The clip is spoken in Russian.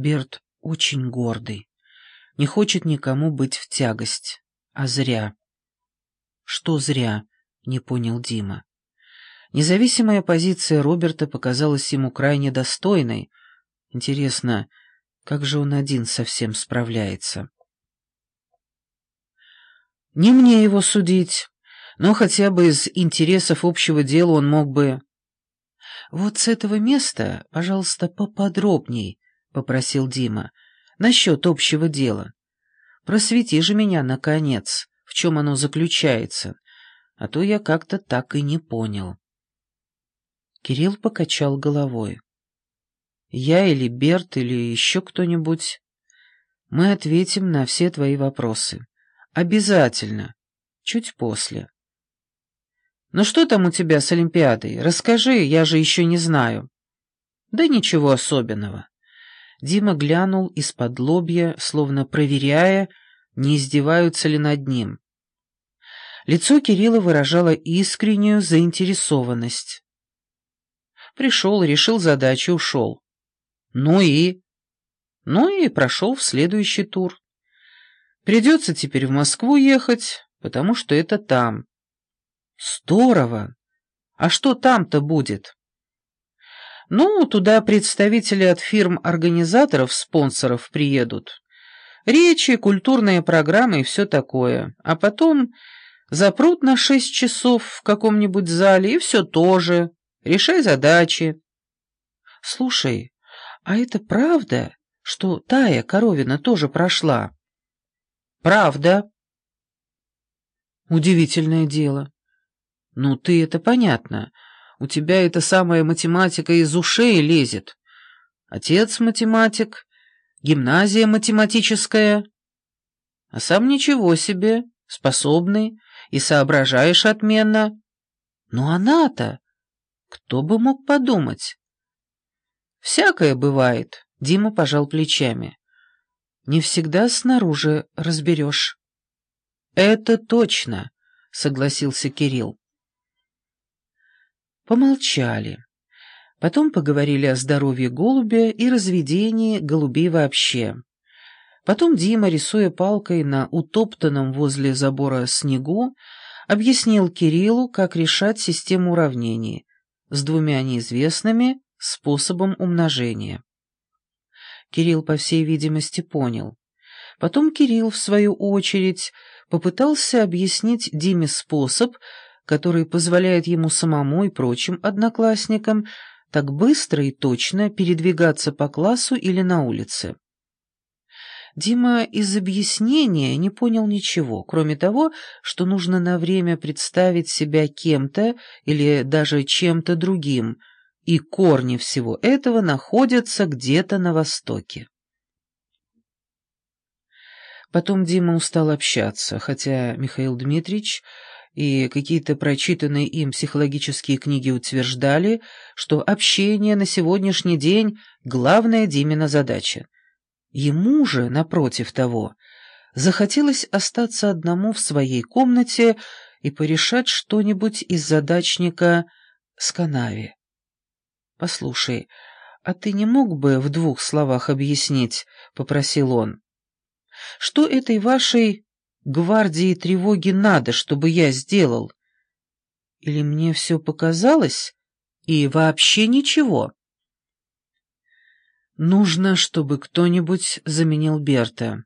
Берт очень гордый, не хочет никому быть в тягость, а зря. Что зря, не понял Дима. Независимая позиция Роберта показалась ему крайне достойной. Интересно, как же он один совсем справляется? Не мне его судить, но хотя бы из интересов общего дела он мог бы... «Вот с этого места, пожалуйста, поподробней», — попросил Дима, — «насчет общего дела. Просвети же меня, наконец, в чем оно заключается, а то я как-то так и не понял». Кирилл покачал головой. «Я или Берт, или еще кто-нибудь. Мы ответим на все твои вопросы. Обязательно. Чуть после». «Ну что там у тебя с Олимпиадой? Расскажи, я же еще не знаю». «Да ничего особенного». Дима глянул из-под лобья, словно проверяя, не издеваются ли над ним. Лицо Кирилла выражало искреннюю заинтересованность. Пришел, решил задачу, ушел. Ну и... Ну и прошел в следующий тур. Придется теперь в Москву ехать, потому что это там. Здорово! А что там-то будет? Ну, туда представители от фирм-организаторов, спонсоров приедут. Речи, культурные программы и все такое. А потом запрут на шесть часов в каком-нибудь зале, и все тоже. Решай задачи. Слушай, а это правда, что Тая Коровина тоже прошла? Правда. Удивительное дело. «Ну, ты это понятно. У тебя эта самая математика из ушей лезет. Отец математик, гимназия математическая. А сам ничего себе, способный, и соображаешь отменно. Но она-то... Кто бы мог подумать?» «Всякое бывает», — Дима пожал плечами. «Не всегда снаружи разберешь». «Это точно», — согласился Кирилл. Помолчали. Потом поговорили о здоровье голубя и разведении голубей вообще. Потом Дима, рисуя палкой на утоптанном возле забора снегу, объяснил Кириллу, как решать систему уравнений с двумя неизвестными способом умножения. Кирилл, по всей видимости, понял. Потом Кирилл, в свою очередь, попытался объяснить Диме способ, который позволяет ему самому и прочим одноклассникам так быстро и точно передвигаться по классу или на улице. Дима из объяснения не понял ничего, кроме того, что нужно на время представить себя кем-то или даже чем-то другим, и корни всего этого находятся где-то на востоке. Потом Дима устал общаться, хотя Михаил Дмитриевич и какие-то прочитанные им психологические книги утверждали, что общение на сегодняшний день — главная Димина задача. Ему же, напротив того, захотелось остаться одному в своей комнате и порешать что-нибудь из задачника с канаве. «Послушай, а ты не мог бы в двух словах объяснить?» — попросил он. «Что этой вашей гвардии тревоги надо, чтобы я сделал? Или мне все показалось, и вообще ничего? Нужно, чтобы кто-нибудь заменил Берта.